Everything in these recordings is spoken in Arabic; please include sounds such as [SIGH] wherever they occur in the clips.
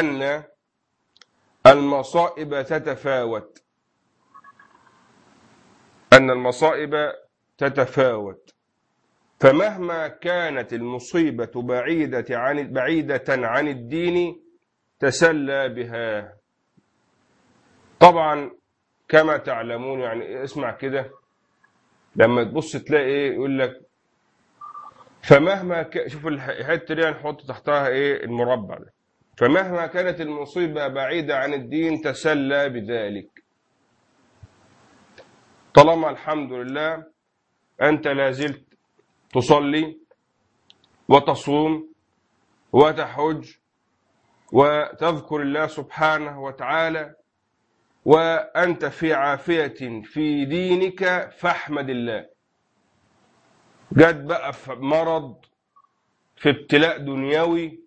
أن المصائب تتفاوت. أن المصائب تتفاوت. فمهما كانت المصيبة بعيدة عن بعيدة عن الدين تسلى بها. طبعا كما تعلمون يعني اسمع كده لما تبص تلاقي إيه يقول لك فمهما ك... شوف الحتة دي هنحط تحتها إيه المربع ده. فمهما كانت المصيبة بعيدة عن الدين تسلى بذلك. طالما الحمد لله أنت لا زلت تصلي وتصوم وتحج وتذكر الله سبحانه وتعالى وأنت في عافية في دينك فاحمد الله. جد بقى في مرض في ابتلاء دنيوي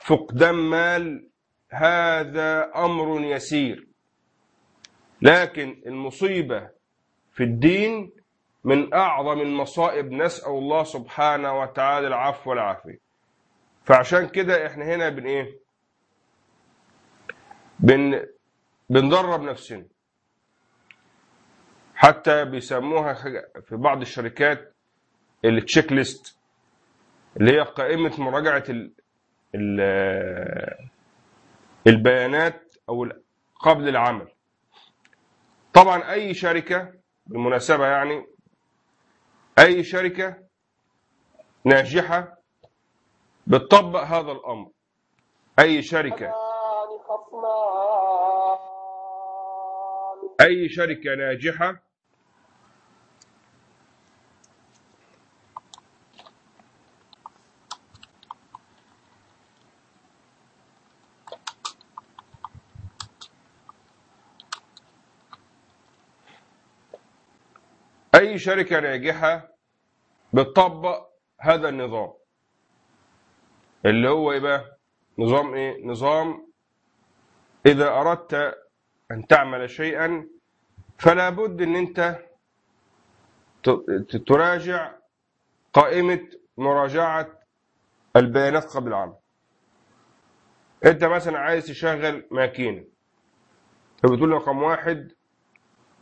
فقدان مال هذا أمر يسير. لكن المصيبة في الدين من أعظم المصائب نسأل الله سبحانه وتعالى العفو والعافية. فعشان كده إحنا هنا بن إيه؟ بن بندرب نفسنا. حتى بيسموها في بعض الشركات التشيك ليست اللي هي قائمة مراجعة البيانات أو قبل العمل. طبعا أي شركة بالمناسبة يعني أي شركة ناجحة بتطبق هذا الأمر. أي شركة. أي شركة ناجحة شركة ناجحة بتطبق هذا النظام اللي هو إيه بقى؟ نظام إيه؟ نظام إذا أردت أن تعمل شيئا فلا بد أن أنت تراجع قائمة مراجعة البيانات قبل العمل أنت مثلا عايز تشغل ماكينة فبتقول رقم واحد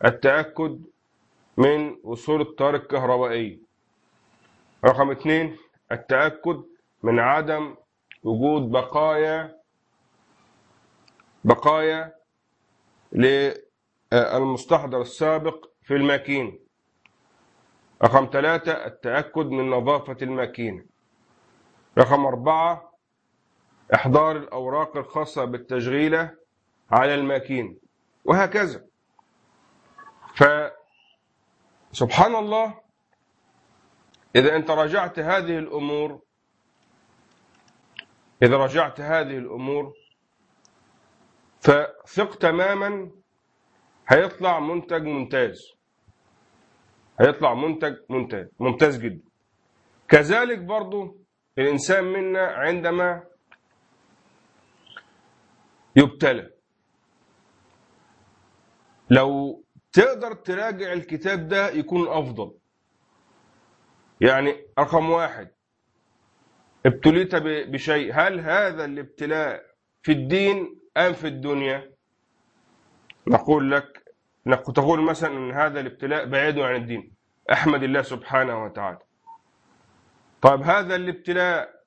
التأكد من وصول التيار الكهربائي. رقم اثنين التأكد من عدم وجود بقايا بقايا للمستحضر السابق في الماكينة رقم ثلاثة التأكد من نظافة الماكينة رقم أربعة إحضار الأوراق الخاصة بالتشغيلة على الماكينة وهكذا. فسبحان الله إذا أنت راجعت هذه الأمور إذا راجعت هذه الأمور فثق تماما هيطلع منتج ممتاز. هيطلع منتج ممتاز ممتاز جدا. كذلك برضو الإنسان منا عندما يبتلى. لو تقدر تراجع الكتاب ده يكون أفضل. يعني رقم واحد ابتليت بشيء. هل هذا الابتلاء في الدين أم في الدنيا؟ نقول لك تقول مثلا أن هذا الابتلاء بعيد عن الدين. أحمد الله سبحانه وتعالى. طيب هذا الابتلاء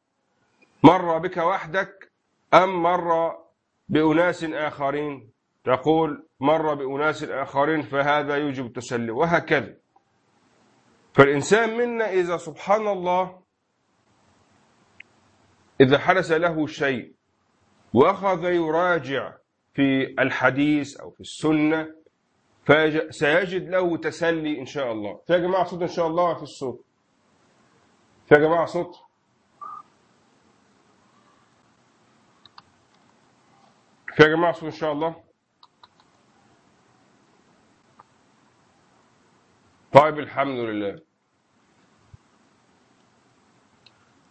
مر بك وحدك أم مر بأناس آخرين؟ تقول مر بأناس آخرين فهذا يوجب التسلي وهكذا. فالإنسان منا إذا سبحان الله إذا حدث له شيء وأخذ يراجع في الحديث أو في السنة فسيجد له تسلي إن شاء الله. يا جماعة صوت إن شاء الله في الصوت؟ يا جماعة صوت؟ يا جماعة صوت إن شاء الله؟ طيب الحمد لله.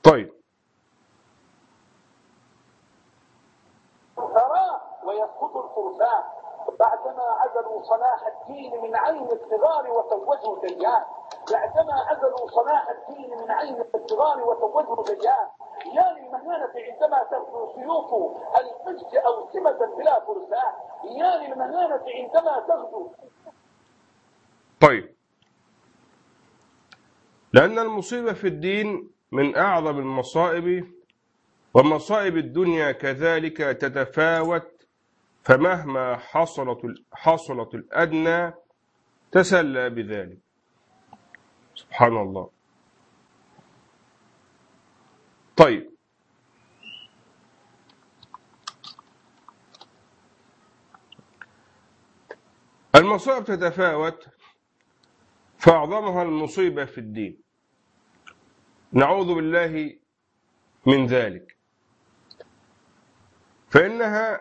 طيب. ويسقط الفرسان بعدما عزلوا صلاح الدين من عين الصغار وتوجوا ديان بعدما عزلوا صلاح الدين من عين الصغار وتوجوا ديان يعني المهانة عندما تغدو سيوف الفج أوسمة بلا فرسان. يعني المهانة عندما تغدو. طيب. لأن المصيبة في الدين من أعظم المصائب ومصائب الدنيا كذلك تتفاوت فمهما حصلت حصلت الأدنى تسلى بذلك. سبحان الله. طيب. المصائب تتفاوت فأعظمها المصيبة في الدين. نعوذ بالله من ذلك. فإنها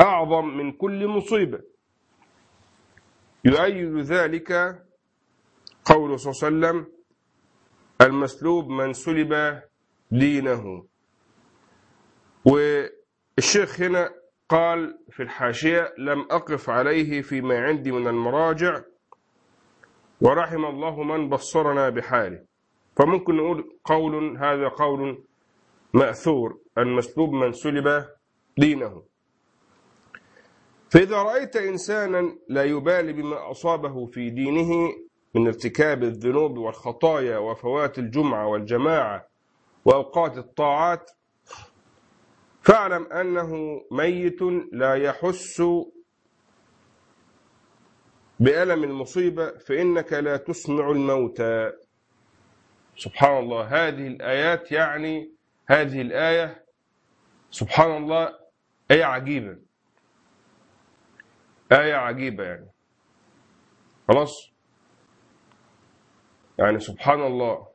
أعظم من كل مصيبة. يؤيد ذلك قوله صلى الله عليه وسلم المسلوب من سلب دينه. والشيخ هنا قال في الحاشية لم أقف عليه فيما عندي من المراجع. ورحم الله من بصرنا بحاله. فممكن نقول قول هذا قول مأثور المسلوب من سلب دينه. فإذا رأيت إنسانا لا يبالي بما أصابه في دينه من ارتكاب الذنوب والخطايا وفوات الجمعة والجماعة وأوقات الطاعات فاعلم أنه ميت لا يحس بألم المصيبة فإنك لا تسمع الموتى. سبحان الله هذه الآيات يعني هذه الآية سبحان الله آية عجيبة. آية عجيبة يعني. خلاص؟ يعني سبحان الله.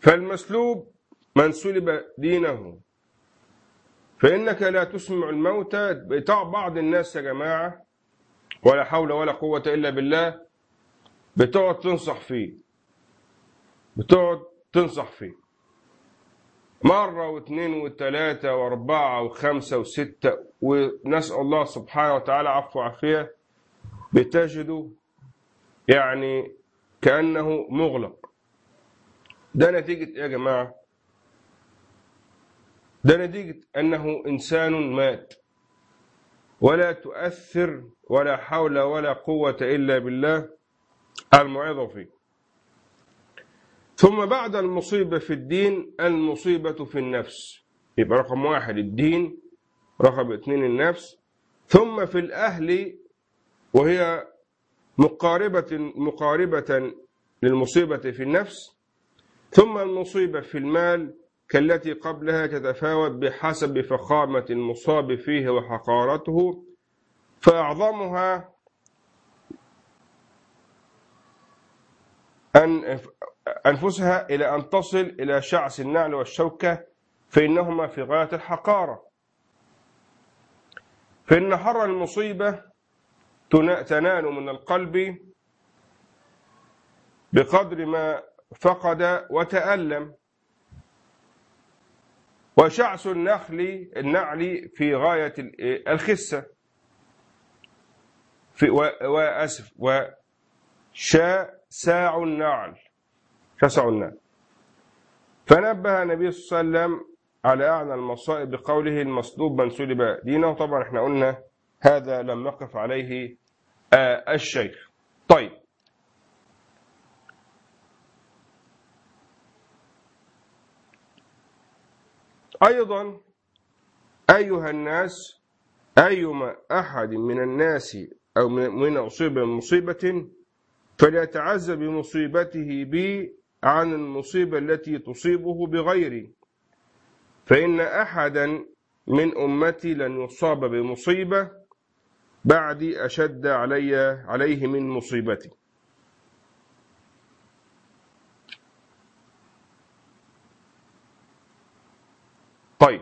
فالمسلوب من سلب دينه. فإنك لا تسمع الموتى بتاع بعض الناس يا جماعة ولا حول ولا قوة إلا بالله. بتقعد تنصح فيه. بتقعد تنصح فيه. مرة واثنين وثلاثة وأربعة وخمسة وستة ونسأل الله سبحانه وتعالى عفو وعافية. بتجده يعني كأنه مغلق. ده نتيجة إيه يا جماعة؟ ده نتيجة أنه إنسان مات. ولا تؤثر ولا حول ولا قوة إلا بالله المعظة فيه. ثم بعد المصيبة في الدين المصيبة في النفس. يبقى رقم واحد الدين رقم اثنين النفس. ثم في الأهل وهي مقاربة مقاربة للمصيبة في النفس. ثم المصيبة في المال كالتي قبلها تتفاوت بحسب فخامة المصاب فيه وحقارته فأعظمها أن أنفسها إلى أن تصل إلى شعث النعل والشوكة فإنهما في غاية الحقارة. فإن حر المصيبة تنال من القلب بقدر ما فقد وتألم. وشعث النخل النعل في غاية الخسة. في وأسف وشاء ساع النعل. شسع النعل. فنبه النبي صلى الله عليه وسلم على أعلى المصائب بقوله المصلوب من سلب دينه. طبعا إحنا قلنا هذا لم نقف عليه آه الشيخ. طيب. أيضا أيها الناس أيما أحد من الناس أو من أصيب بمصيبة فليتعزى بمصيبته بي عن المصيبة التي تصيبه بغيري فإن أحدا من أمتي لن يصاب بمصيبة بعدي أشد علي عليه من مصيبتي. طيب.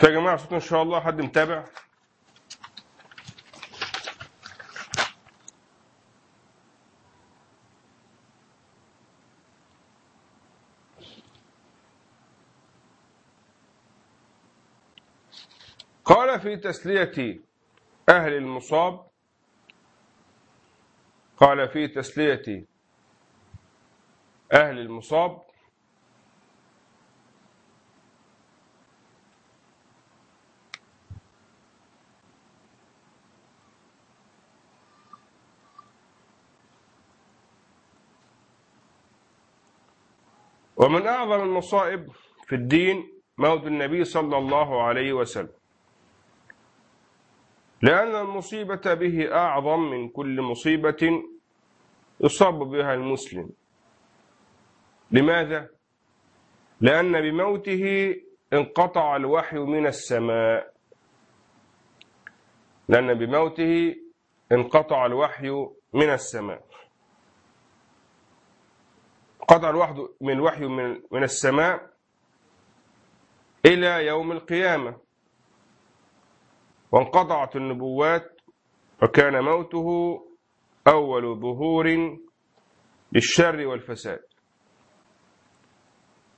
فيا جماعة صوت إن شاء الله حد متابع؟ في تسلية أهل المصاب قال في تسلية أهل المصاب ومن أعظم المصائب في الدين موت النبي صلى الله عليه وسلم. لأن المصيبة به أعظم من كل مصيبة يصاب بها المسلم. لماذا؟ لأن بموته انقطع الوحي من السماء. لأن بموته انقطع الوحي من السماء. قطع الوحي من الوحي من, السماء إلى يوم القيامة. وانقطعت النبوات وكان موته أول ظهور للشر والفساد.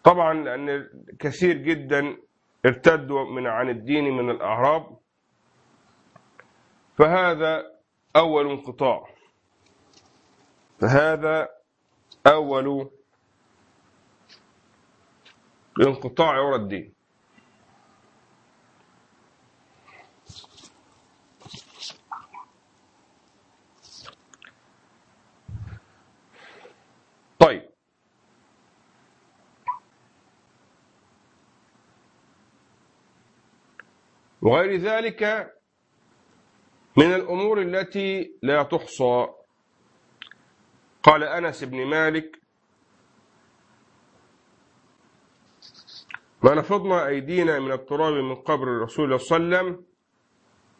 طبعا لأن كثير جدا ارتدوا من عن الدين من الأعراب فهذا أول انقطاع. فهذا أول انقطاع عرى الدين طيب وغير ذلك من الأمور التي لا تحصى. قال أنس بن مالك ما نفضنا أيدينا من التراب من قبر الرسول صلى الله عليه وسلم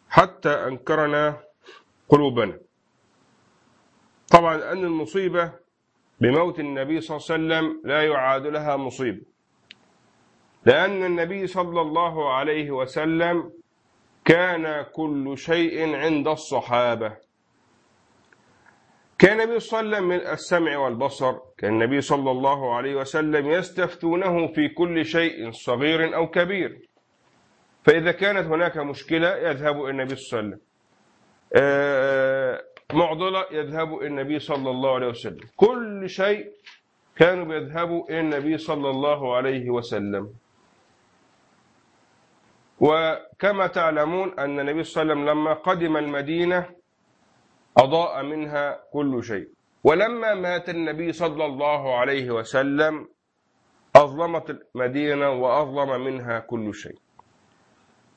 حتى أنكرنا قلوبنا. طبعا أن المصيبة بموت النبي صلى الله عليه وسلم لا يعاد لها مصيبة لأن النبي صلى الله عليه وسلم كان كل شيء عند الصحابة. كان النبي صلى الله عليه وسلم من السمع والبصر. كان النبي صلى الله عليه وسلم يستفتونه في كل شيء صغير أو كبير. فإذا كانت هناك مشكلة يذهب النبي صلى الله عليه وسلم. آه، معضلة يذهب النبي صلى الله عليه وسلم. كل شيء كانوا بيذهبوا النبي صلى الله عليه وسلم. وكما تعلمون أن النبي صلى الله عليه وسلم لما قدم المدينة أضاء منها كل شيء. ولما مات النبي صلى الله عليه وسلم أظلمت المدينة وأظلم منها كل شيء.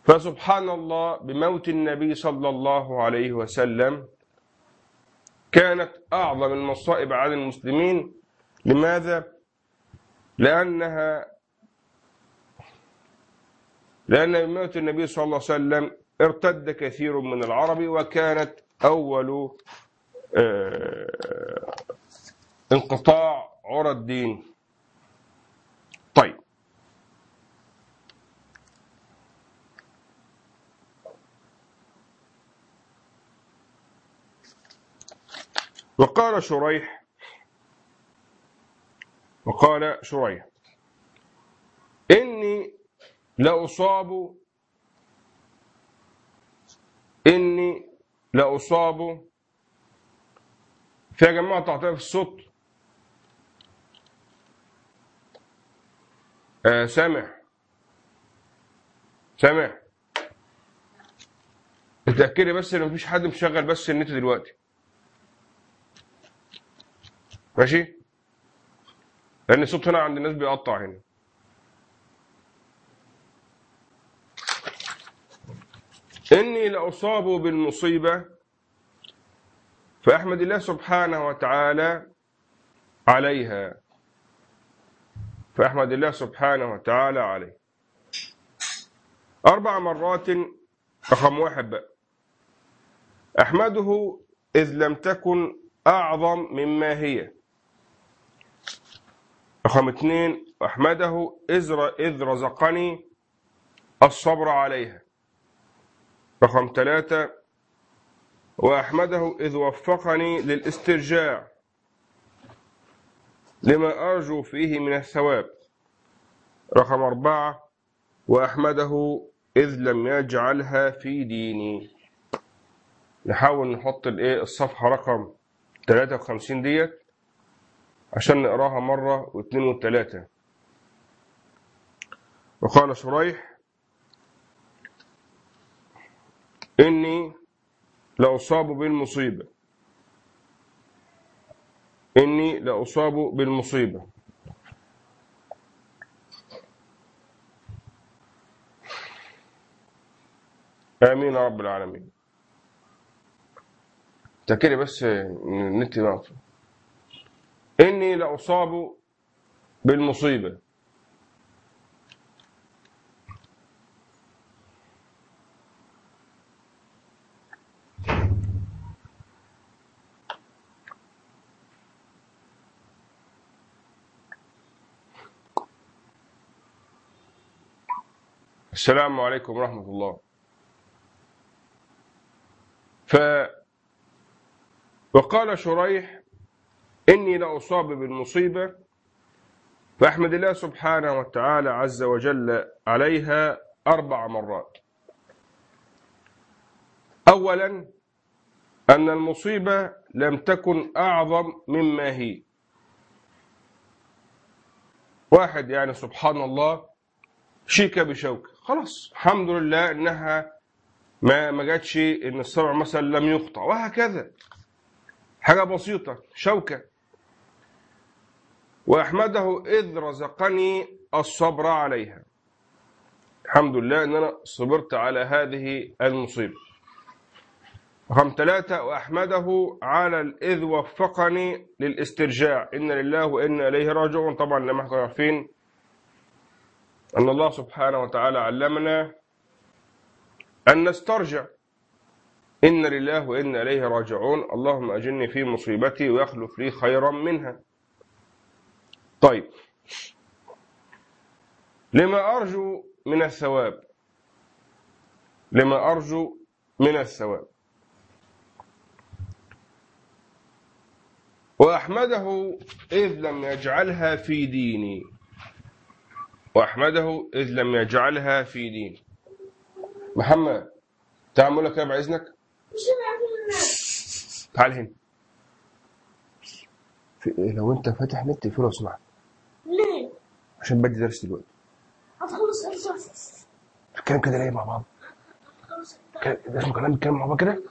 فسبحان الله بموت النبي صلى الله عليه وسلم كانت أعظم المصائب على المسلمين. لماذا؟ لأنها لأن بموت النبي صلى الله عليه وسلم ارتد كثير من العرب وكانت أول آه، انقطاع عرى الدين. طيب. وقال شريح وقال شريح إني لأصاب إني لأصاب في يا جماعة تعطيها في الصوت آه سامع سامع اتأكدي بس إن مفيش حد مشغل بس النت دلوقتي. ماشي؟ لأن الصوت هنا عند الناس بيقطع هنا. إني لأصاب بالمصيبة. فأحمد الله سبحانه وتعالى عليها. فأحمد الله سبحانه وتعالى عليه. أربع مرات رقم واحد. أحمده إذ لم تكن أعظم مما هي. رقم اثنين أحمده إذ رزقني الصبر عليها. رقم ثلاثة وأحمده إذ وفقني للاسترجاع لما أرجو فيه من الثواب. رقم أربعة وأحمده إذ لم يجعلها في ديني. نحاول نحط الصفحة رقم 53 ديت عشان نقراها مرة واثنين وثلاثة. وقال شريح إني لأصاب بالمصيبة. إني لأصاب بالمصيبة. آمين يا رب العالمين. تذكري بس النت ناقص إني لأصاب بالمصيبة. السلام عليكم ورحمة الله. ف وقال شريح إني لأصاب بالمصيبة فأحمد الله سبحانه وتعالى عز وجل عليها أربع مرات. أولا أن المصيبة لم تكن أعظم مما هي. واحد يعني سبحان الله شيكة بشوكة. خلاص. الحمد لله إنها ما ما جاتش إن السبع مثلا لم يقطع وهكذا. حاجة بسيطة شوكة. وأحمده إذ رزقني الصبر عليها. الحمد لله أن أنا صبرت على هذه المصيبة. رقم ثلاثة وأحمده على إذ وفقني للاسترجاع. إن لله وإنا إليه راجعون. طبعا لما إحنا عارفين أن الله سبحانه وتعالى علمنا أن نسترجع. إن لله وإنا إليه راجعون. اللهم أجني في مصيبتي ويخلف لي خيرا منها. طيب. لما أرجو من الثواب. لما أرجو من الثواب. وأحمده إذ لم يجعلها في ديني. وأحمده إذ لم يجعلها في ديني محمد تعمل لك بعد إذنك تعال هنا. إيه؟ لو أنت فاتح نت في لو سمحت ليه؟ عشان بدي درس دلوقتي. هتخلص إمتى؟ الكلام كده ليه مع بعض؟ كده- ده اسمه كلام كلام مع بعض كده؟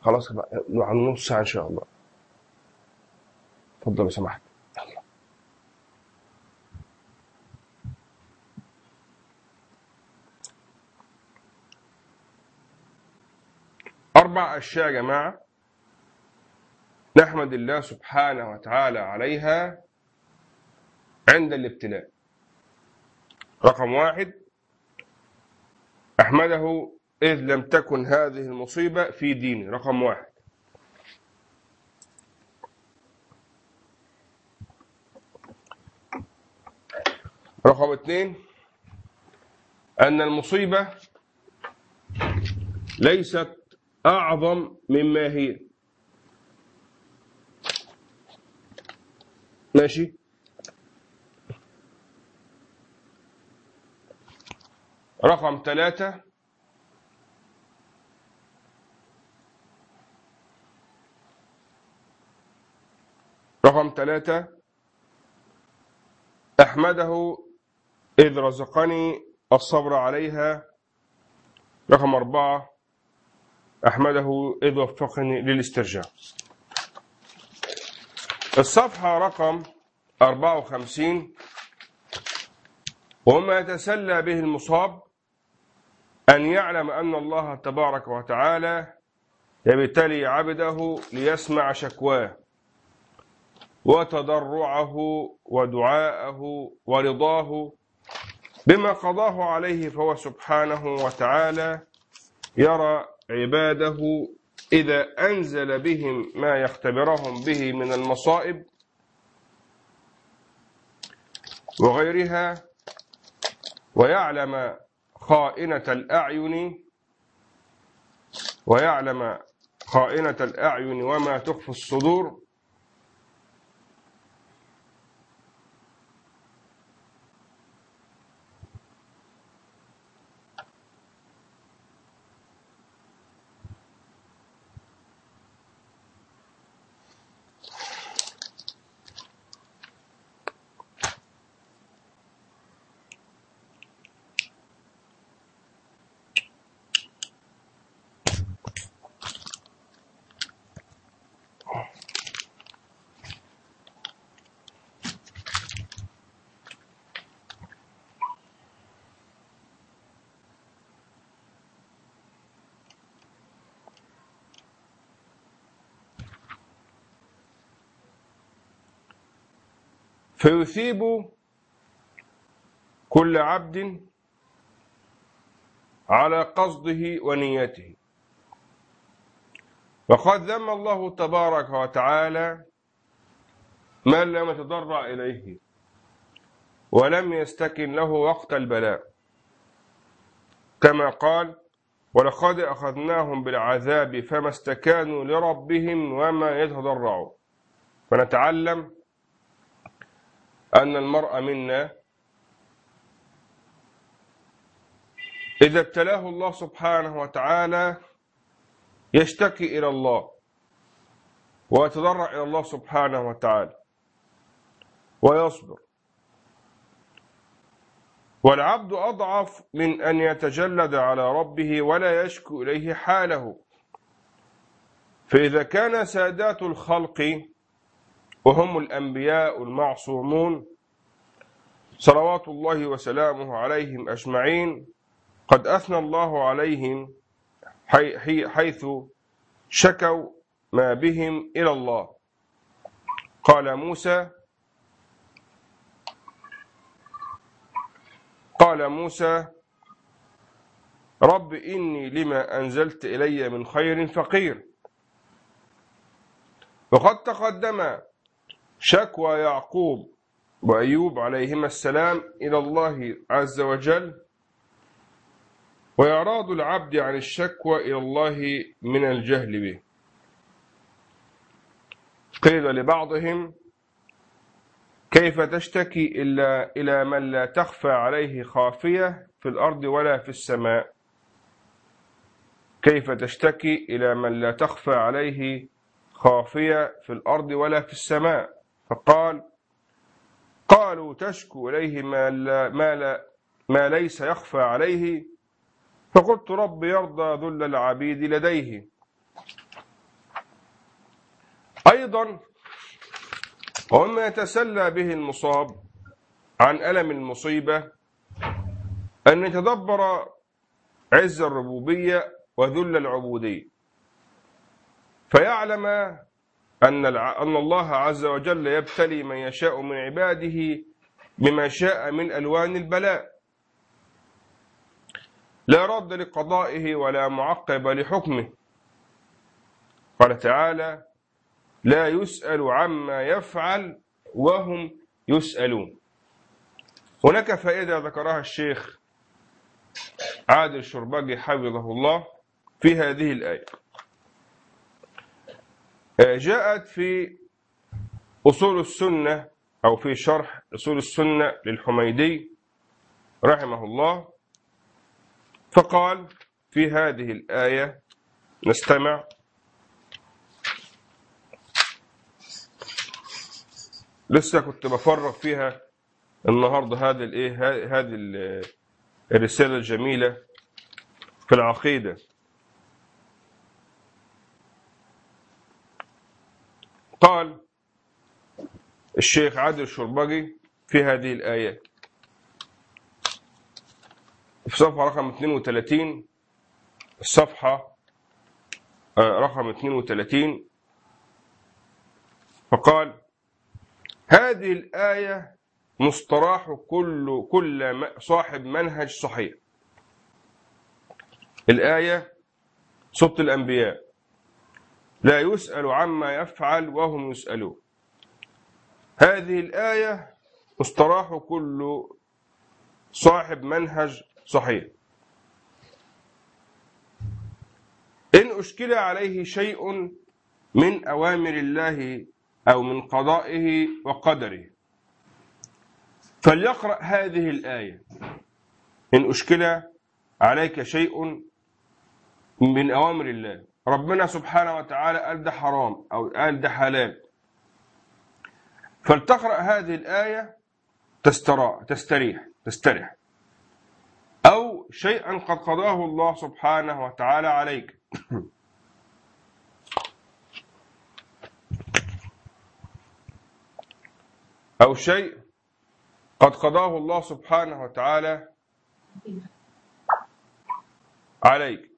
خلاص بقى عن نص ساعة إن شاء الله. اتفضل لو سمحت أربع أشياء يا جماعة نحمد الله سبحانه وتعالى عليها عند الابتلاء. رقم واحد أحمده إذ لم تكن هذه المصيبة في ديني. رقم واحد. رقم اثنين أن المصيبة ليست أعظم مما هي. ماشي. رقم ثلاثة. رقم ثلاثة. أحمده إذ رزقني الصبر عليها. رقم أربعة. أحمده إذ وفقني للاسترجاع. الصفحة رقم 54 وما يتسلى به المصاب أن يعلم أن الله تبارك وتعالى يبتلي عبده ليسمع شكواه وتضرعه ودعاءه ورضاه بما قضاه عليه فهو سبحانه وتعالى يرى عباده إذا أنزل بهم ما يختبرهم به من المصائب وغيرها ويعلم خائنة الأعين ويعلم خائنة الأعين وما تخفي الصدور فيثيب كل عبد على قصده ونيته. وقد ذم الله تبارك وتعالى من لم يتضرع إليه ولم يستكن له وقت البلاء. كما قال ولقد أخذناهم بالعذاب فما استكانوا لربهم وما يتضرعوا فنتعلم أن المرء منا إذا ابتلاه الله سبحانه وتعالى يشتكي إلى الله ويتضرع إلى الله سبحانه وتعالى ويصبر. والعبد أضعف من أن يتجلد على ربه ولا يشكو إليه حاله. فإذا كان سادات الخلق وهم الأنبياء المعصومون صلوات الله وسلامه عليهم أجمعين. قد أثنى الله عليهم حيث شكوا ما بهم إلى الله. قال موسى قال موسى رب إني لما أنزلت إلي من خير فقير. وقد تقدم شكوى يعقوب وأيوب عليهما السلام إلى الله عز وجل وإعراض العبد عن الشكوى إلى الله من الجهل به. قيل لبعضهم كيف تشتكي إلا إلى من لا تخفى عليه خافية في الأرض ولا في السماء؟ كيف تشتكي إلى من لا تخفى عليه خافية في الأرض ولا في السماء؟ فقال قالوا تشكو إليه ما, لا ما, لا ما ليس يخفى عليه. فقلت رب يرضى ذل العبيد لديه. أيضا ومما يتسلى به المصاب عن ألم المصيبة أن يتدبر عز الربوبية وذل العبودية. فيعلم أن أن الله عز وجل يبتلي من يشاء من عباده بما شاء من ألوان البلاء. لا رد لقضائه ولا معقب لحكمه. قال تعالى لا يسأل عما يفعل وهم يسألون. هناك فائدة ذكرها الشيخ عادل شربجي حفظه الله في هذه الآية. جاءت في أصول السنة أو في شرح أصول السنة للحميدي رحمه الله فقال في هذه الآية نستمع. لسه كنت بفرغ فيها النهارده هذا الإيه هذه الرسالة الجميلة في العقيدة. قال الشيخ عادل الشربجي في هذه الآية. في صفحة رقم 32 الصفحة رقم 32 فقال هذه الآية مصطراح كل كل صاحب منهج صحيح. الآية صوت الأنبياء. لا يسأل عما يفعل وهم يسألون. هذه الآية مصطراح كل صاحب منهج صحيح. إن أشكل عليه شيء من أوامر الله أو من قضائه وقدره فليقرأ هذه الآية. إن أشكل عليك شيء من أوامر الله. ربنا سبحانه وتعالى قال ده حرام أو قال ده حلال. فلتقرأ هذه الآية تسترى تستريح تستريح. أو شيئا قد قضاه الله سبحانه وتعالى عليك. [CLEARS THROAT] أو شيء قد قضاه الله سبحانه وتعالى عليك.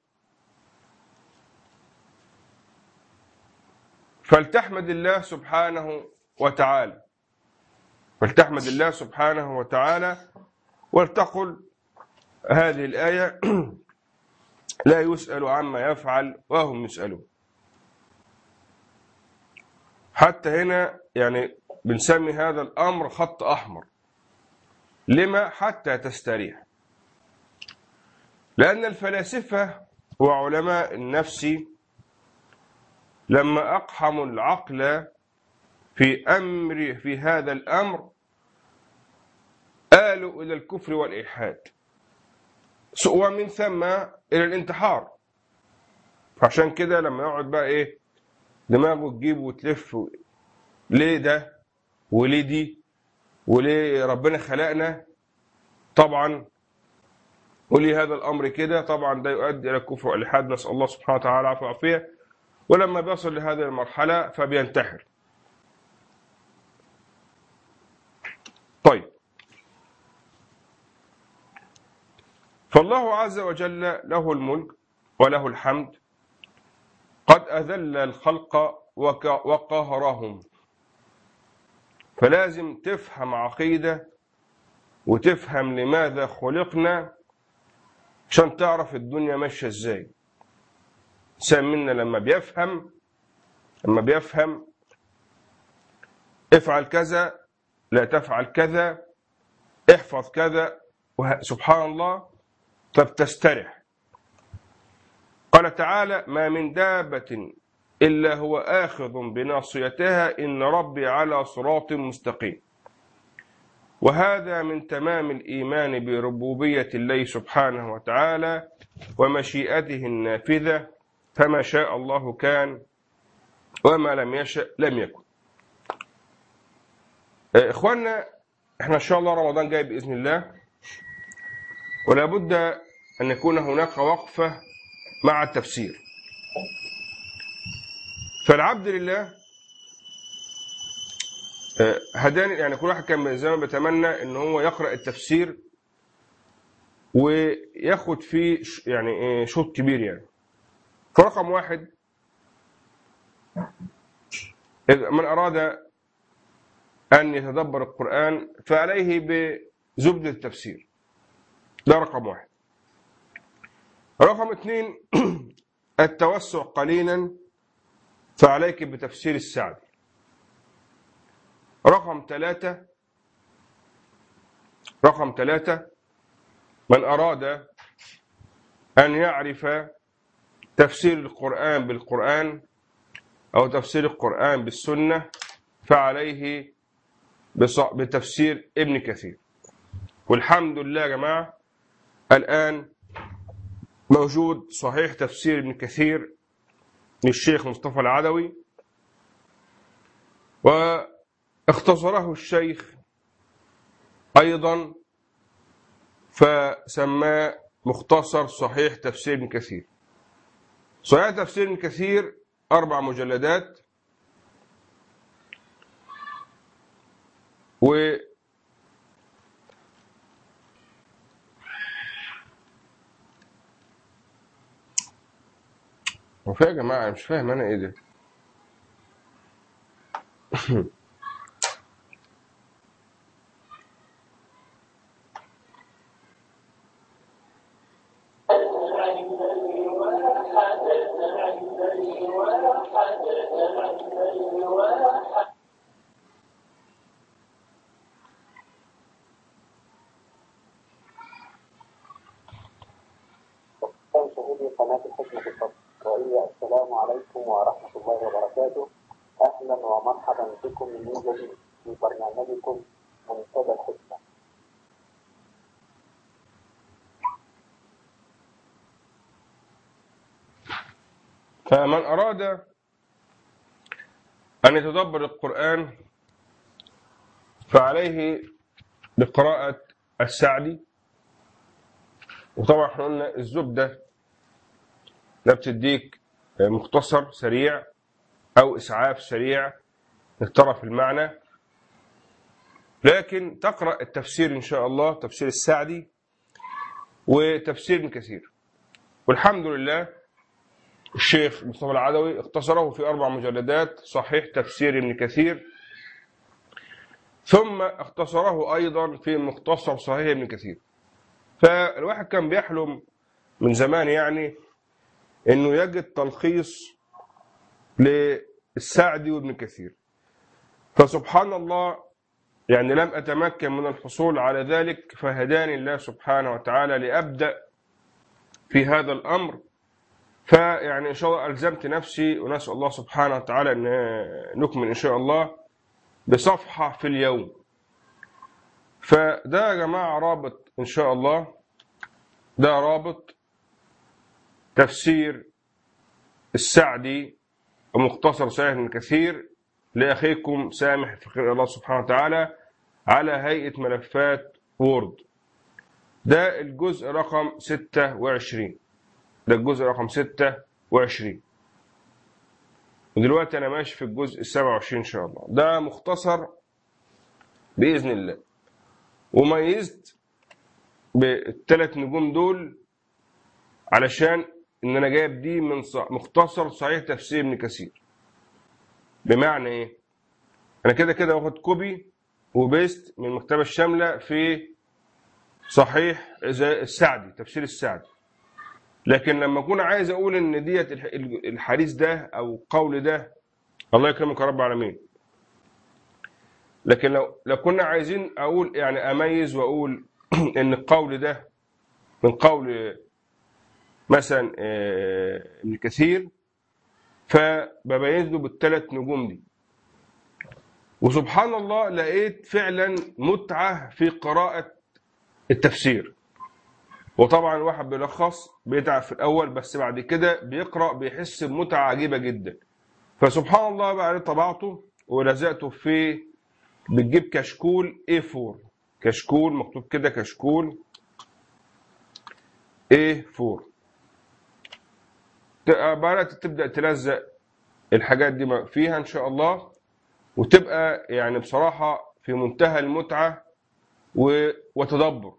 فلتحمد الله سبحانه وتعالى. فلتحمد الله سبحانه وتعالى ولتقل هذه الآية. [CLEARS THROAT] لا يسأل عما يفعل وهم يسألون. حتى هنا يعني بنسمي هذا الأمر خط أحمر. لما؟ حتى تستريح. لأن الفلاسفة وعلماء النفس لما أقحموا العقل في أمر في هذا الأمر آلوا إلى الكفر والإلحاد. ومن ثم إلى الانتحار. عشان كده لما يقعد بقى إيه؟ دماغه تجيب وتلف. ليه ده؟ وليه دي؟ وليه ربنا خلقنا؟ طبعا. وليه هذا الأمر كده؟ طبعا ده يؤدي إلى الكفر والإلحاد. نسأل الله سبحانه وتعالى العفو والعافيه ولما بيصل لهذه المرحلة فبينتحر. طيب. فالله عز وجل له الملك وله الحمد. قد أذل الخلق وقهرهم. فلازم تفهم عقيدة وتفهم لماذا خلقنا عشان تعرف الدنيا ماشية إزاي. إنسان منا لما بيفهم لما بيفهم افعل كذا لا تفعل كذا احفظ كذا سبحان الله فبتسترح. قال تعالى ما من دابة إلا هو آخذ بناصيتها إن ربي على صراط مستقيم. وهذا من تمام الإيمان بربوبية الله سبحانه وتعالى ومشيئته النافذة فما شاء الله كان وما لم يشأ لم يكن. آه، إخواننا إحنا إن شاء الله رمضان جاي بإذن الله. ولا بد أن يكون هناك وقفة مع التفسير. فالعبد لله آه، هداني يعني كل واحد كان زي ما بيتمنى إن هو يقرأ التفسير وياخد فيه يعني إيه شوط كبير يعني. فرقم واحد من أراد أن يتدبر القرآن فعليه بزبده التفسير. ده رقم واحد. رقم اثنين [CLEARS THROAT] التوسع قليلا فعليك بتفسير السعدي رقم ثلاثة رقم ثلاثة من أراد أن يعرف تفسير القرآن بالقرآن أو تفسير القرآن بالسنة فعليه بتفسير ابن كثير. والحمد لله يا جماعة الآن موجود صحيح تفسير ابن كثير للشيخ مصطفى العدوي واختصره الشيخ أيضا فسماه مختصر صحيح تفسير ابن كثير. صحيح تفسير ابن كثير أربع مجلدات. و هو في يا جماعة مش فاهم أنا إيه ده [LAUGHS] كان شهودي قناة الحكمة الفضل وإيا السلام عليكم ورحمة الله وبركاته أهلا ومرحبا بكم من جديد في برنامجكم منتدى الحكمة فمن أراد أن يتدبر القرآن فعليه بقراءة السعدي. وطبعا إحنا قلنا الزبدة ده بتديك مختصر سريع أو إسعاف سريع لطرف المعنى. لكن تقرأ التفسير إن شاء الله تفسير السعدي وتفسير كثير. والحمد لله الشيخ مصطفى العدوي اختصره في أربع مجلدات صحيح تفسير ابن كثير. ثم اختصره أيضا في مختصر صحيح ابن كثير. فالواحد كان بيحلم من زمان يعني إنه يجد تلخيص للسعدي وابن كثير. فسبحان الله يعني لم أتمكن من الحصول على ذلك فهداني الله سبحانه وتعالى لأبدأ في هذا الأمر. فيعني إن شاء الله ألزمت نفسي ونسأل الله سبحانه وتعالى أن نكمل إن شاء الله بصفحة في اليوم. فده يا جماعة رابط إن شاء الله. ده رابط تفسير السعدي ومختصر من كثير لأخيكم سامح فقير الله سبحانه وتعالى على هيئة ملفات وورد. ده الجزء رقم 26 ده الجزء رقم 26 ودلوقتي أنا ماشي في الجزء ال 27 إن شاء الله. ده مختصر بإذن الله. وميزت بالثلاث نجوم دول علشان إن أنا جايب دي من مختصر صحيح تفسير ابن كثير. بمعنى إيه؟ أنا كده كده واخد copy و paste من المكتبة الشاملة في صحيح السعدي تفسير السعدي. لكن لما أكون عايز أقول إن ديت الح- الحديث ده أو قول ده الله يكرمك يا رب العالمين. لكن لو لو كنا عايزين أقول يعني أميز وأقول [CLEARS THROAT] إن القول ده من قول مثلا آه، ابن كثير فببين له بالثلاث نجوم دي. وسبحان الله لقيت فعلا متعة في قراءة التفسير. وطبعا الواحد بيلخص بيتعب في الأول بس بعد كده بيقرأ بيحس بمتعة عجيبة جدا. فسبحان الله بقى طبعته ولزقته في بتجيب كشكول A4 كشكول مكتوب كده كشكول A4 بدأت تبدأ تلزق الحاجات دي فيها إن شاء الله وتبقى يعني بصراحة في منتهى المتعة وتدبر.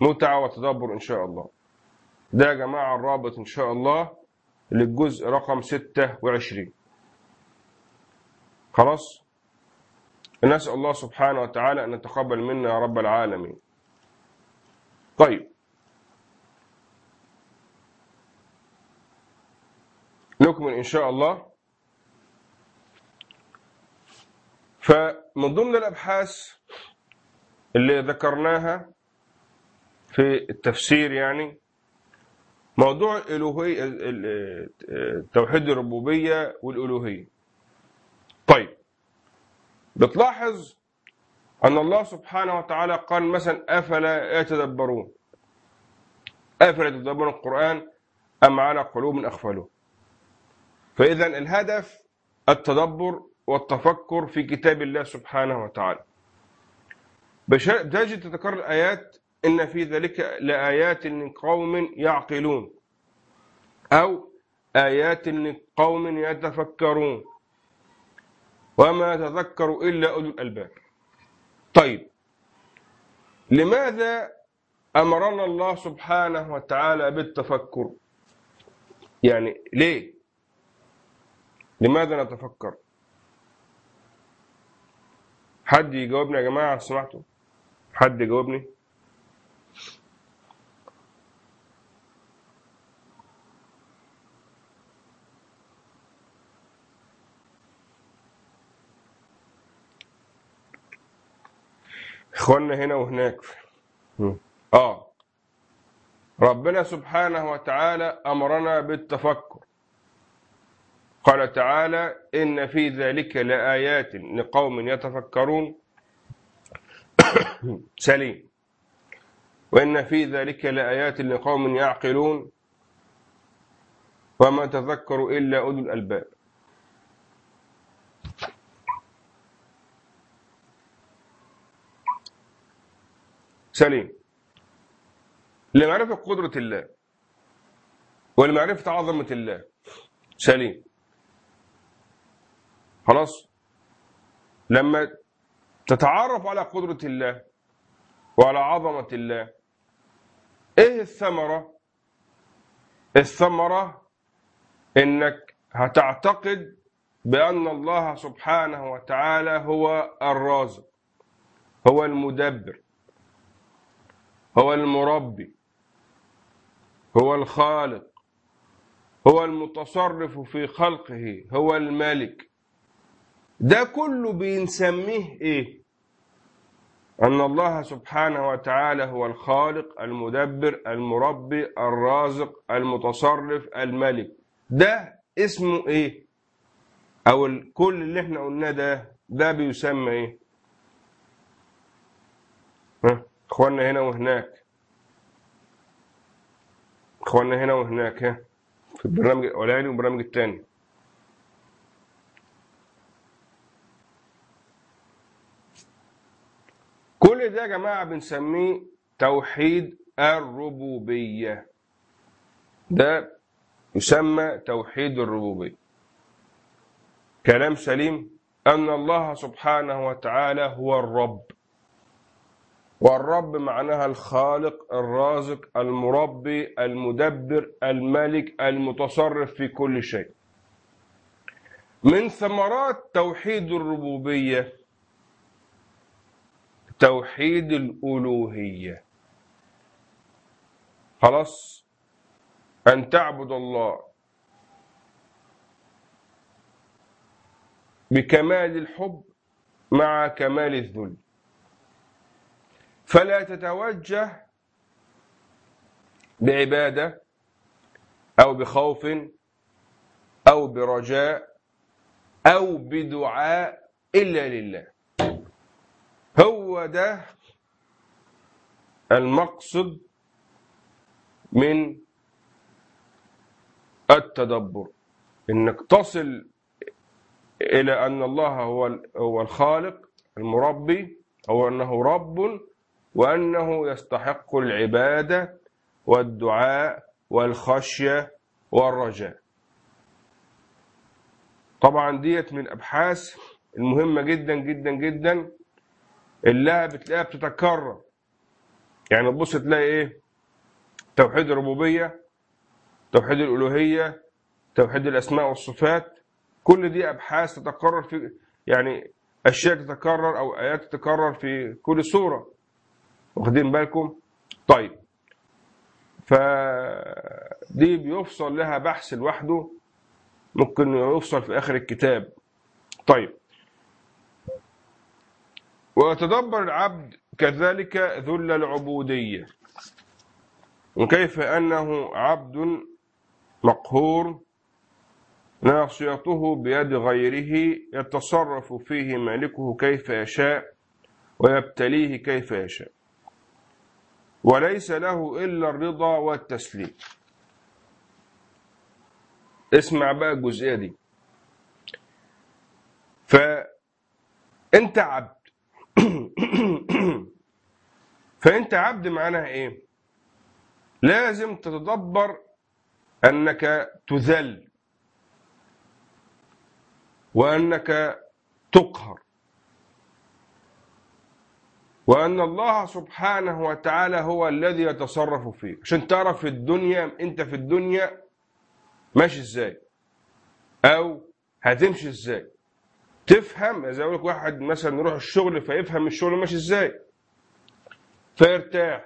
متعة وتدبر إن شاء الله. ده يا جماعة الرابط إن شاء الله للجزء رقم 26 خلاص؟ نسأل الله سبحانه وتعالى أن يتقبل منا يا رب العالمين. طيب. نكمل إن شاء الله. فمن ضمن الأبحاث اللي ذكرناها في التفسير يعني. موضوع الألوهية ال- ال- توحيد الربوبية والألوهية. طيب بتلاحظ أن الله سبحانه وتعالى قال مثلا أفلا يتدبرون؟ أفلا يتدبرون القرآن أم على قلوب أقفلوه فإذا الهدف التدبر والتفكر في كتاب الله سبحانه وتعالى. بش- تجد تتكرر الآيات إن في ذلك لآيات لقوم يعقلون. أو آيات لقوم يتفكرون. وما يتذكر إلا أولو الألباب. طيب لماذا أمرنا الله سبحانه وتعالى بالتفكر؟ يعني ليه؟ لماذا نتفكر؟ حد يجاوبني يا جماعة؟ سمعتوا؟ حد يجاوبني؟ إخواننا هنا وهناك. آه. ربنا سبحانه وتعالى أمرنا بالتفكر. قال تعالى إن في ذلك لآيات لقوم يتفكرون. [COUGHS] سليم. وإن في ذلك لآيات لقوم يعقلون. وما تذكر إلا أولو الألباب. سليم. لمعرفة قدرة الله ولمعرفة عظمة الله. سليم. خلاص؟ لما تتعرف على قدرة الله وعلى عظمة الله إيه الثمرة؟ الثمرة إنك هتعتقد بأن الله سبحانه وتعالى هو الرازق هو المدبر. هو المربي هو الخالق هو المتصرف في خلقه هو الملك. ده كله بنسميه إيه؟ أن الله سبحانه وتعالى هو الخالق المدبر المربي الرازق المتصرف الملك. ده اسمه إيه؟ أو كل اللي إحنا قلناه ده ده بيسمى إيه ها اخواننا هنا وهناك. اخواننا هنا وهناك ها في البرنامج الأولاني والبرنامج الثاني. كل ده يا جماعة بنسميه توحيد الربوبية. ده يسمى توحيد الربوبية. كلام سليم. أن الله سبحانه وتعالى هو الرب. والرب معناها الخالق الرازق المربي المدبر الملك المتصرف في كل شيء. من ثمرات توحيد الربوبية توحيد الألوهية. خلاص؟ أن تعبد الله بكمال الحب مع كمال الذل. فلا تتوجه بعبادة أو بخوف أو برجاء أو بدعاء إلا لله. هو ده المقصد من التدبر إنك تصل إلى أن الله هو هو الخالق المربي أو أنه رب وأنه يستحق العبادة والدعاء والخشية والرجاء. طبعا ديت من الابحاث المهمة جدا جدا جدا اللي بتلاقيها بتتكرر. يعني تبص تلاقي إيه؟ توحيد الربوبية توحيد الألوهية توحيد الأسماء والصفات. كل دي أبحاث تتكرر في يعني أشياء تتكرر أو آيات تتكرر في كل سوره واخدين بالكم؟ طيب. فدي بيفصل لها بحث لوحده ممكن يفصل في آخر الكتاب. طيب. ويتدبر العبد كذلك ذل العبودية. وكيف أنه عبد مقهور ناصيته بيد غيره يتصرف فيه مالكه كيف يشاء ويبتليه كيف يشاء. وليس له إلا الرضا والتسليم. اسمع بقى الجزئية دي. فأنت عبد. [CLEARS THROAT] فأنت عبد معناها إيه؟ لازم تتدبر أنك تذل وأنك تقهر. وأن الله سبحانه وتعالى هو الذي يتصرف فيك. عشان تعرف في الدنيا أنت في الدنيا ماشي إزاي؟ أو هتمشي إزاي؟ تفهم زي أقول لك واحد مثلا يروح الشغل فيفهم الشغل ماشي إزاي. فيرتاح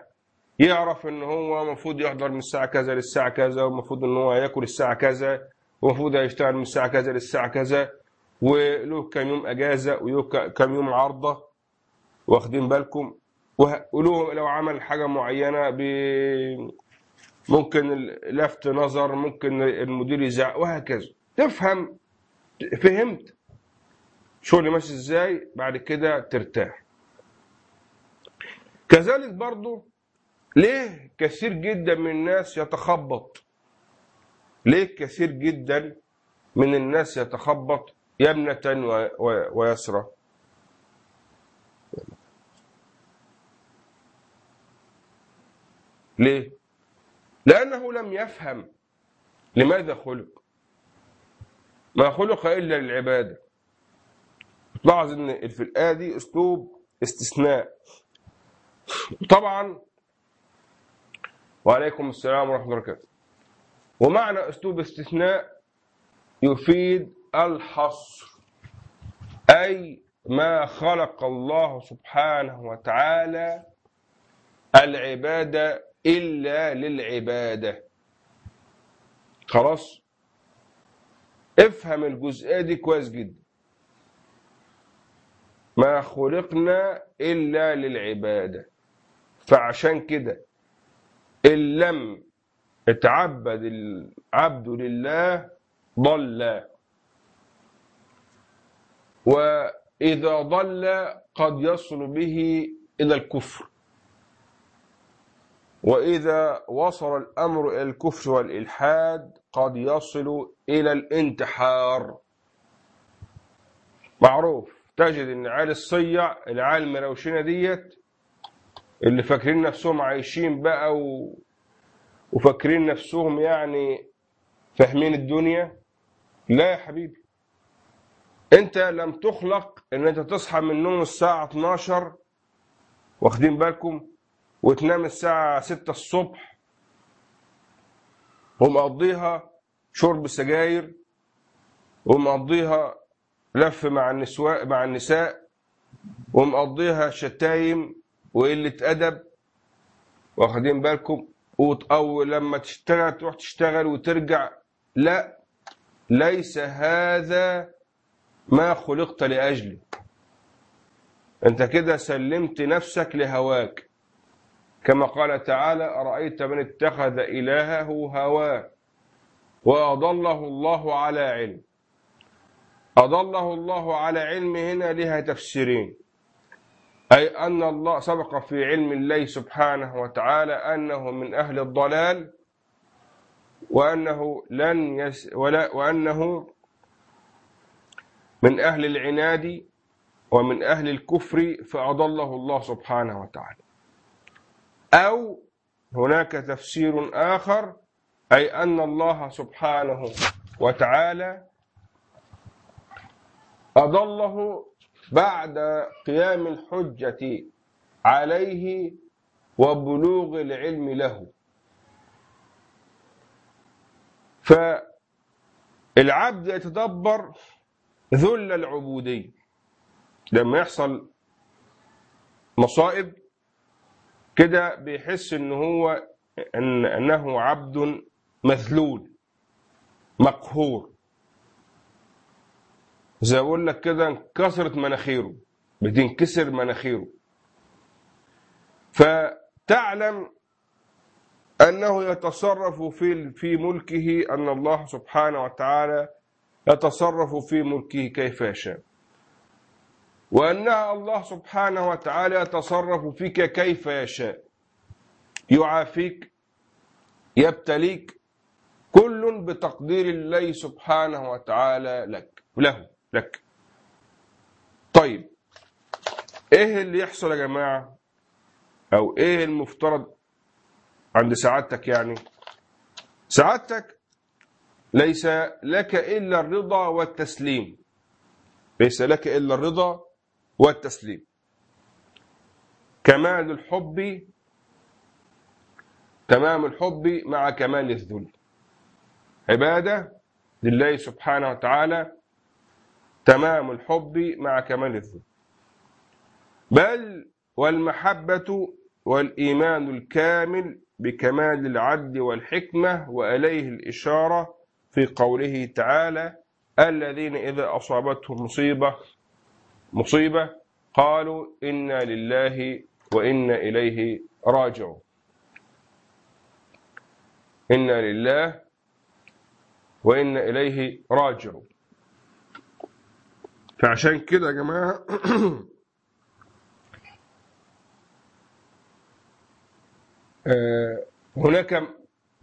يعرف إن هو المفروض يحضر من الساعة كذا للساعة كذا والمفروض إن هو يأكل الساعة كذا والمفروض يشتغل من الساعة كذا للساعة كذا وله كام يوم أجازة وله كام يوم عارضه واخدين بالكم. وله لو عمل حاجة معينة ب ممكن لفت نظر ممكن المدير يزعق وهكذا. تفهم؟ فهمت؟ شغل ماشي إزاي؟ بعد كده ترتاح. كذلك برضو ليه كثير جدا من الناس يتخبط؟ ليه كثير جدا من الناس يتخبط يمنة ويسرى؟ ليه؟ لأنه لم يفهم لماذا خلق. ما خلق إلا للعبادة. تلاحظ إن في الآية دي أسلوب استثناء. طبعا وعليكم السلام ورحمة الله وبركاته. ومعنى أسلوب استثناء يفيد الحصر أي ما خلق الله سبحانه وتعالى العبادة إلا للعبادة. خلاص؟ افهم الجزئية دي كويس جدا. ما خلقنا إلا للعبادة. فعشان كده إن لم اتعبد العبد لله ضل. وإذا ضل قد يصل به إلى الكفر. وإذا وصل الأمر إلى الكفر والإلحاد قد يصل إلى الانتحار. معروف. تجد إن عيال الصيع العيال المروشنة ديت اللي فاكرين نفسهم عايشين بقى و... وفاكرين نفسهم يعني فاهمين الدنيا. لا يا حبيبي. أنت لم تخلق إن أنت تصحى من النوم الساعة 12 واخدين بالكم؟ وتنام الساعة 6 الصبح. ومقضيها شرب سجاير ومقضيها لف مع النسواء مع النساء ومقضيها شتايم وقلة أدب. واخدين بالكم؟ أو لما تشتغل تروح تشتغل وترجع. لا ليس هذا ما خلقت لأجله أنت كده سلمت نفسك لهواك. كما قال تعالى أرأيت من اتخذ إلهه هواه وأضله الله على علم. أضله الله على علم هنا لها تفسيرين. أي أن الله سبق في علم الله سبحانه وتعالى أنه من أهل الضلال وأنه لن يس ولا وأنه من أهل العناد ومن أهل الكفر فأضله الله سبحانه وتعالى. أو هناك تفسير آخر أي أن الله سبحانه وتعالى أضله بعد قيام الحجة عليه وبلوغ العلم له. فالعبد يتدبر ذل العبودية. لما يحصل مصائب كده بيحس إن هو إن إنه عبد مذلول مقهور. زي أقول لك كده انكسرت مناخيره بتنكسر مناخيره. فتعلم أنه يتصرف في في ملكه أن الله سبحانه وتعالى يتصرف في ملكه كيف يشاء. وأنها الله سبحانه وتعالى يتصرف فيك كيف يشاء. يعافيك يبتليك كل بتقدير الله سبحانه وتعالى لك له لك. طيب إيه اللي يحصل يا جماعة؟ أو إيه المفترض عند سعادتك يعني؟ سعادتك ليس لك إلا الرضا والتسليم. ليس لك إلا الرضا والتسليم. كمال الحب تمام الحب مع كمال الذل. عبادة لله سبحانه وتعالى تمام الحب مع كمال الذل. بل والمحبة والإيمان الكامل بكمال العدل والحكمة وإليه الإشارة في قوله تعالى الذين إذا أصابتهم مصيبة مصيبة؟ قالوا إنا لله وإنا إليه راجعون. إنا لله وإنا إليه راجعون. فعشان كده يا جماعة [CLEARS THROAT] آه، هناك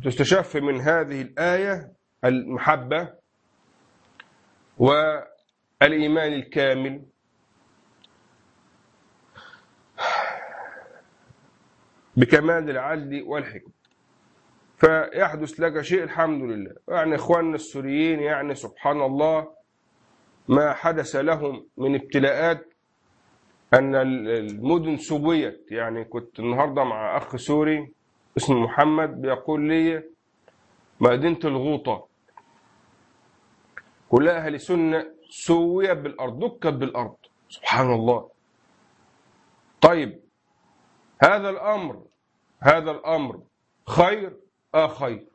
تستشف من هذه الآية المحبة والإيمان الكامل بكمال العدل والحكمة. فيحدث لك شيء الحمد لله. يعني إخواننا السوريين يعني سبحان الله ما حدث لهم من ابتلاءات أن المدن سويت يعني كنت النهاردة مع أخ سوري اسمه محمد بيقول لي مدينة الغوطة. كلها أهل سنة سوية بالأرض دكت بالأرض. سبحان الله. طيب هذا الأمر هذا الأمر خير آه خير؟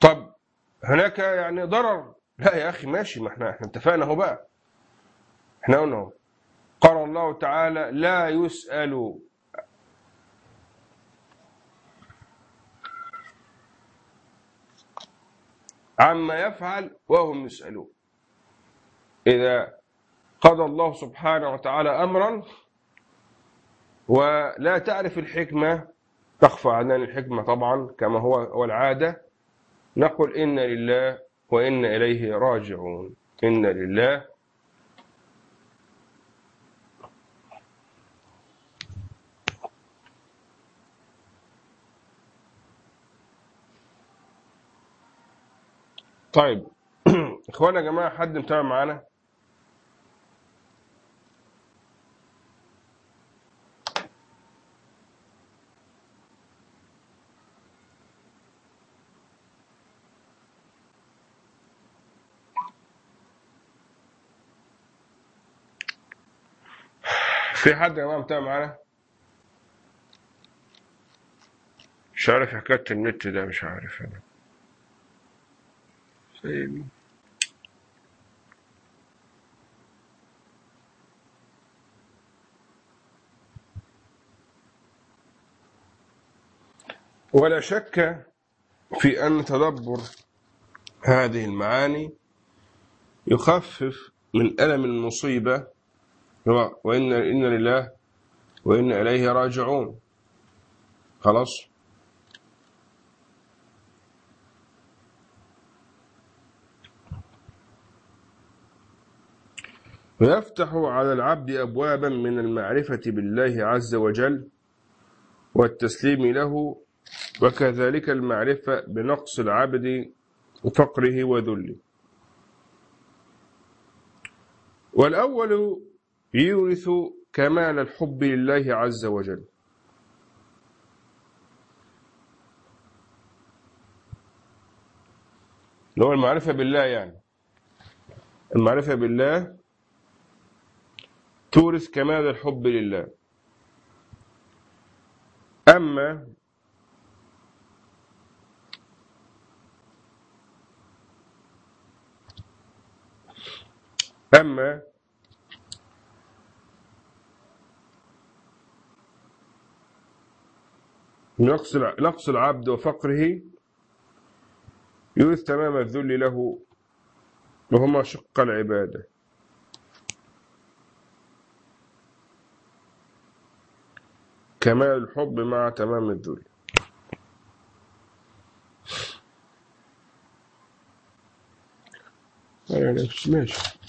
طب هناك يعني ضرر؟ لا يا أخي ماشي ما إحنا إحنا اتفقنا أهو بقى. إحنا قلنا أهو. قال الله تعالى لا يسأل. عما يفعل وهم يسألون. إذا قضى الله سبحانه وتعالى أمرا ولا تعرف الحكمة تخفى عننا الحكمة طبعا كما هو هو العادة نقول إن لله وإن إليه راجعون. إن لله. طيب. [CLEARS THROAT] إخوانا يا جماعة حد متابع معانا؟ في حد يا جماعة متابع معانا مش عارف حكاية النت ده مش عارف أنا طيب. ولا شك في أن تدبر هذه المعاني يخفف من ألم المصيبة هو وإن إن لله وإن إليه راجعون. خلاص؟ ويفتح على العبد أبوابا من المعرفة بالله عز وجل والتسليم له وكذلك المعرفة بنقص العبد وفقره وذله. والأول يورث كمال الحب لله عز وجل. اللي هو المعرفة بالله يعني. المعرفة بالله تورث كمال الحب لله. أما أما نقص العبد وفقره يورث تمام الذل له وهما شق العبادة. كمال الحب مع تمام الذل. يعني ماشي.